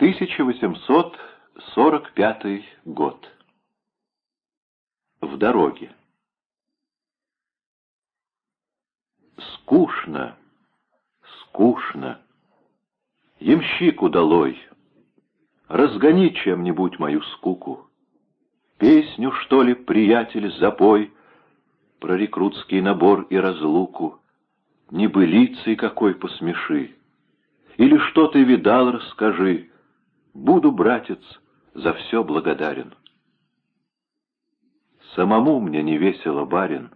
1845 год. В дороге. Скучно, скучно. Ямщик удалой, разгони чем-нибудь мою скуку. Песню, что ли, приятель, запой Про рекрутский набор и разлуку, Небылицей какой посмеши. Или что ты видал, расскажи, Буду, братец, за все благодарен. Самому мне не весело, барин,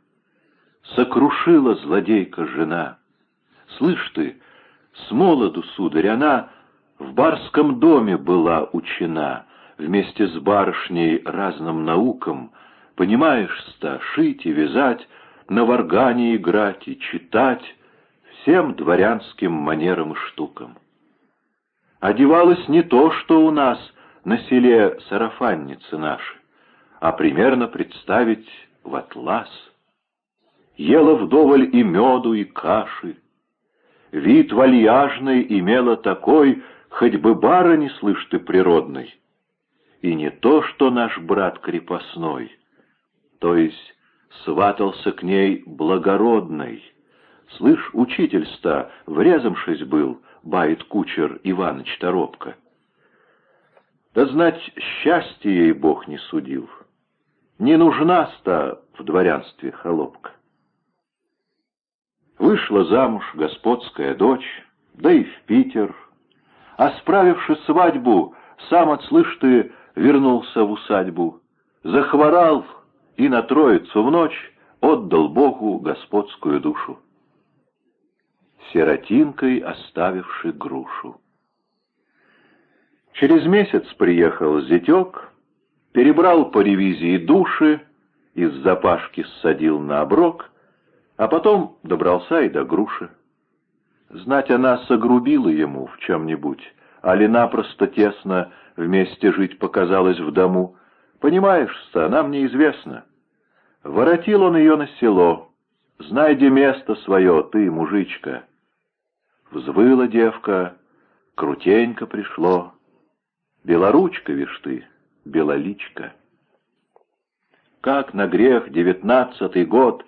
Сокрушила злодейка жена. Слышь ты, с молоду, сударь, она В барском доме была учена, Вместе с барышней разным наукам, Понимаешь, ста, шить и вязать, На варгане играть и читать, Всем дворянским манерам и штукам. Одевалась не то, что у нас на селе сарафанницы наши, а примерно представить в атлас. Ела вдоволь и меду, и каши. Вид вальяжный имела такой, хоть бы бара не слышь ты природный. И не то, что наш брат крепостной, то есть сватался к ней благородный. Слышь, учитель-ста, врезавшись был — бает кучер Иваныч Торопко. Да знать, счастье ей Бог не судил. Не нужна-ста в дворянстве холопка. Вышла замуж господская дочь, да и в Питер. А справивши свадьбу, сам, отслышь ты, вернулся в усадьбу. Захворал и на троицу в ночь отдал Богу господскую душу сиротинкой оставивший грушу. Через месяц приехал зятек, перебрал по ревизии души, из запашки ссадил на оброк, а потом добрался и до груши. Знать она согрубила ему в чем-нибудь, али напросто тесно вместе жить показалось в дому. Понимаешь-то, нам неизвестно. Воротил он ее на село. Знай, где место свое, ты, мужичка. Взвыла девка, крутенько пришло. Белоручка, вишь ты, белоличка. Как на грех девятнадцатый год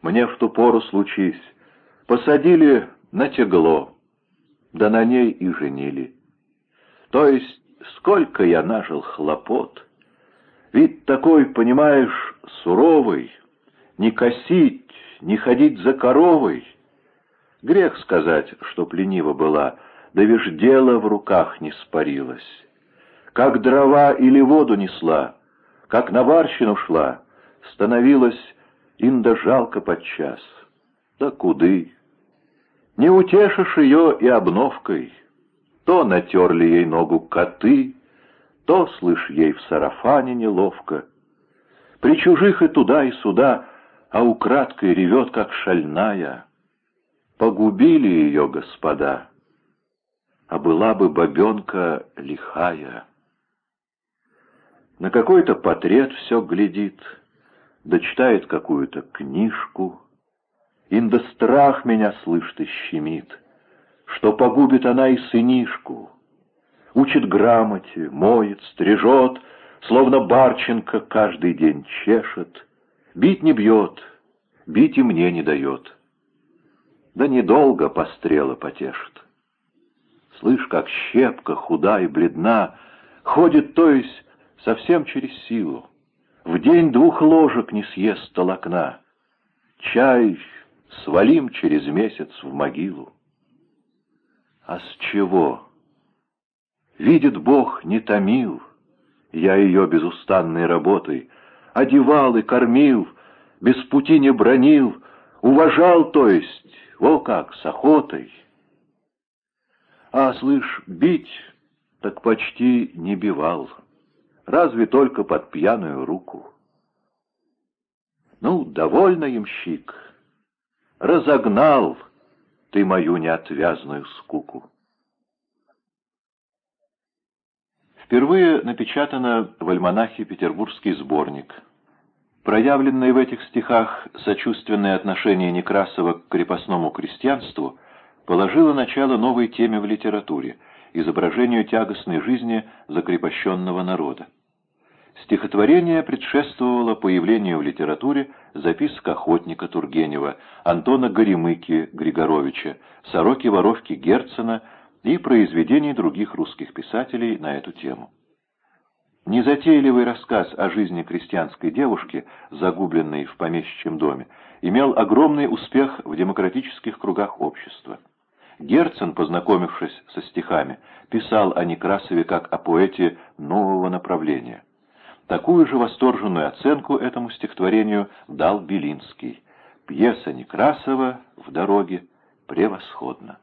мне в ту пору случись, посадили на тегло, да на ней и женили. То есть сколько я нажил хлопот. Вид такой, понимаешь, суровый, не косить, не ходить за коровой — Грех сказать, что плениво была, да вишь дело в руках не спарилось. Как дрова или воду несла, как на варщину шла, становилось инда жалко подчас. Да куды? Не утешишь ее и обновкой. То натерли ей ногу коты, то, слышь, ей в сарафане неловко. При чужих и туда, и сюда, а украдкой ревет, как шальная — Погубили ее, господа, а была бы бабенка лихая. На какой-то портрет все глядит, да читает какую-то книжку. Инда страх меня, слышит, и щемит, что погубит она и сынишку. Учит грамоте, моет, стрижет, словно Барченко каждый день чешет. Бить не бьет, бить и мне не дает да недолго пострела потешит. Слышь, как щепка, худа и бледна, ходит, то есть, совсем через силу. В день двух ложек не съест толокна. Чай свалим через месяц в могилу. А с чего? Видит Бог, не томил я ее безустанной работой, одевал и кормил, без пути не бронил, уважал, то есть, во как, с охотой. А, слышь, бить так почти не бивал, разве только под пьяную руку. Ну, довольно, ямщик, разогнал ты мою неотвязную скуку. Впервые напечатано в альманахе «Петербургский сборник», Проявленное в этих стихах сочувственное отношение Некрасова к крепостному крестьянству положила начало новой теме в литературе — изображению тягостной жизни закрепощенного народа. Стихотворение предшествовало появлению в литературе записок охотника Тургенева, Антона Горемыки Григоровича, Сороки-воровки Герцена и произведений других русских писателей на эту тему. Незатейливый рассказ о жизни крестьянской девушки, загубленной в помещичьем доме, имел огромный успех в демократических кругах общества. Герцен, познакомившись со стихами, писал о Некрасове как о поэте нового направления. Такую же восторженную оценку этому стихотворению дал Белинский. Пьеса Некрасова «В дороге» превосходна.